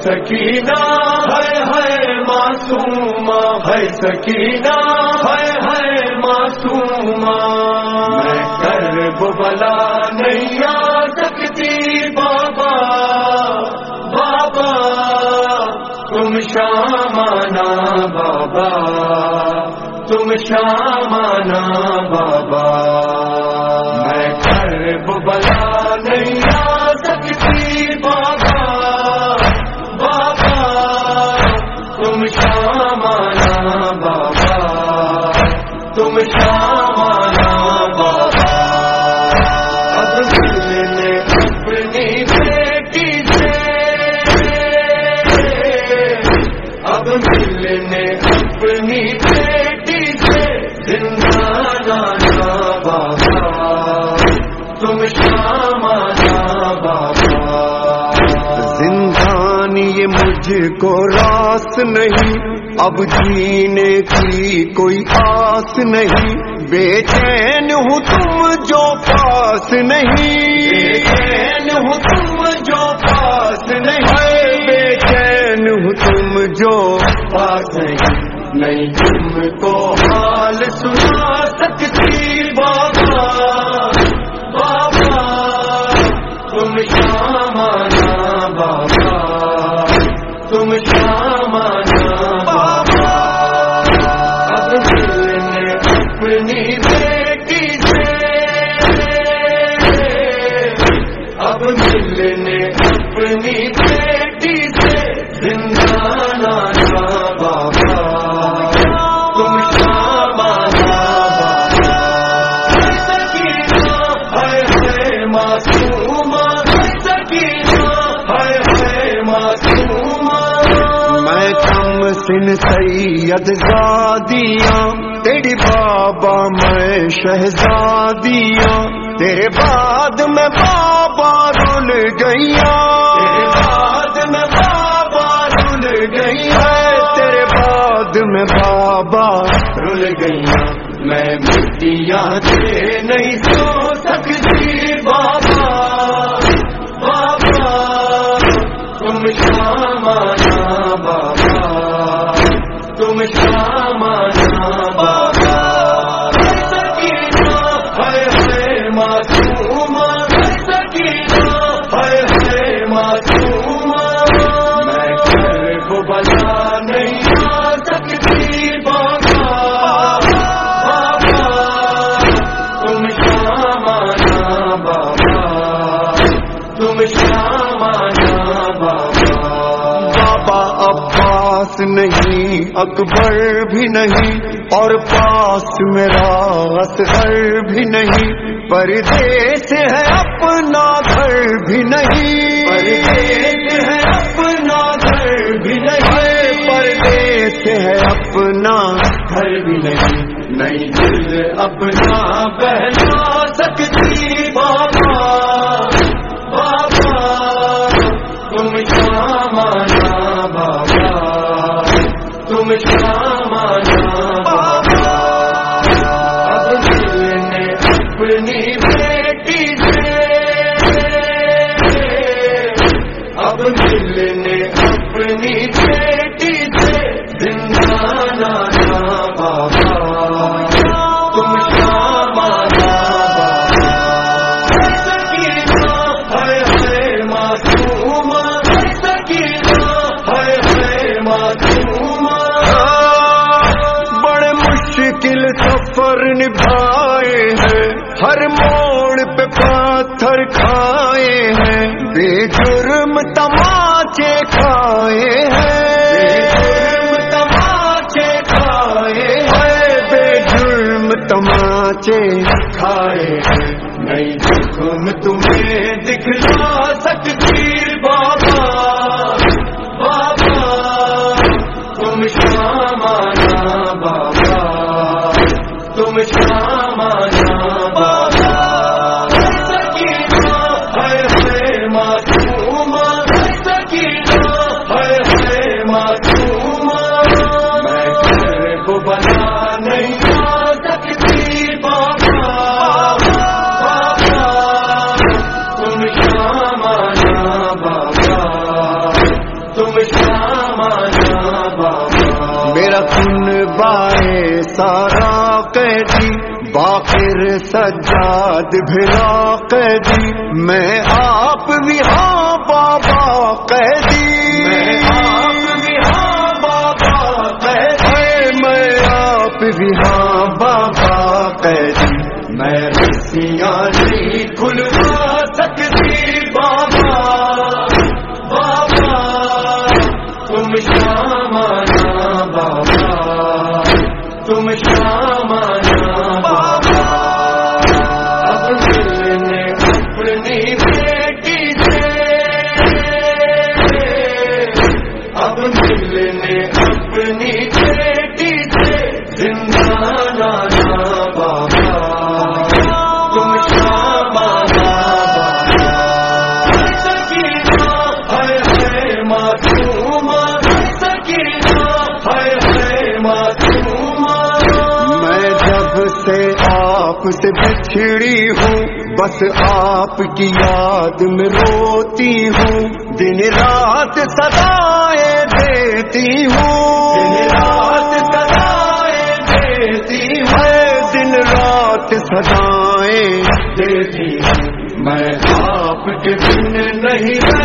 سکینہ ہے ہے معصومہ ہے سکینہ ہے ہے معصومہ۔ میں کر بلا نہیں آ سکتی بابا بابا۔ تم شامانا بابا، تم شامانا بابا۔ تم مجھ کو راس نہیں۔ اب جینے کی کوئی آس نہیں۔ بے چین ہوں تم جو پاس نہیں۔ چین ہوں تم جو پاس نہیں۔ بے چین ہوں تم جو پاس نہیں۔ نہیں تم کو حال سنا سکتی بابا۔ بابا تم شامانا بابا۔ تم شامانا بابا اب ملنے اپنی بیٹی سے۔ اب ملنے اپنی بیٹی سے زندہ بابا۔ تم شامانا بابا سکینہ ہے ہے معصومہ کم سید زادیاں، تیری بابا میں شہزادیاں، تیرے بعد میں بابا رول گئیاں۔ تیرے بعد میں بابا رول گئی ہے تیرے بعد میں بابا رول گئی میں مٹیاں سے نہیں سو نہیں اکبر بھی نہیں اور پاس میرا اصغر بھی نہیں پردیس ہے اپنا گھر بھی نہیں۔ پردیس ہے اپنا گھر بھی نہیں۔ پردیس ہے اپنا گھر بھی نہیں۔ نہیں دل اپنا بہلا سکتی بابا بابا۔ بیٹی سے اب ملنے اپنی بیٹی سے زندہ لانا بابا تم شامانا بابا سکینہ ہے ہے معصومہ سکینہ ہے ہے بڑے مشکل سفر نبھائے ہیں ہر موڑ پہ پاتھر کھائے ہیں۔ بے جرم تماچے کھائے ہیں۔ تماچے کھائے بے جرم تماچے کھائے ہیں۔ نہیں حکم تمہیں دکھلا سکتی یقن بائے سارا قیدی باقر سجاد بھلا قیدی میں آپ بھی ہاں بابا قیدی تم شام بابا تم شام آپ سے بچھڑی ہوں بس آپ کی یاد میں روتی ہوں۔ دن رات سدائے دیتی ہوں۔ دن رات سدائے دیتی ہے دن رات سدائیں دیتی ہوں۔ میں آپ کے بن نہیں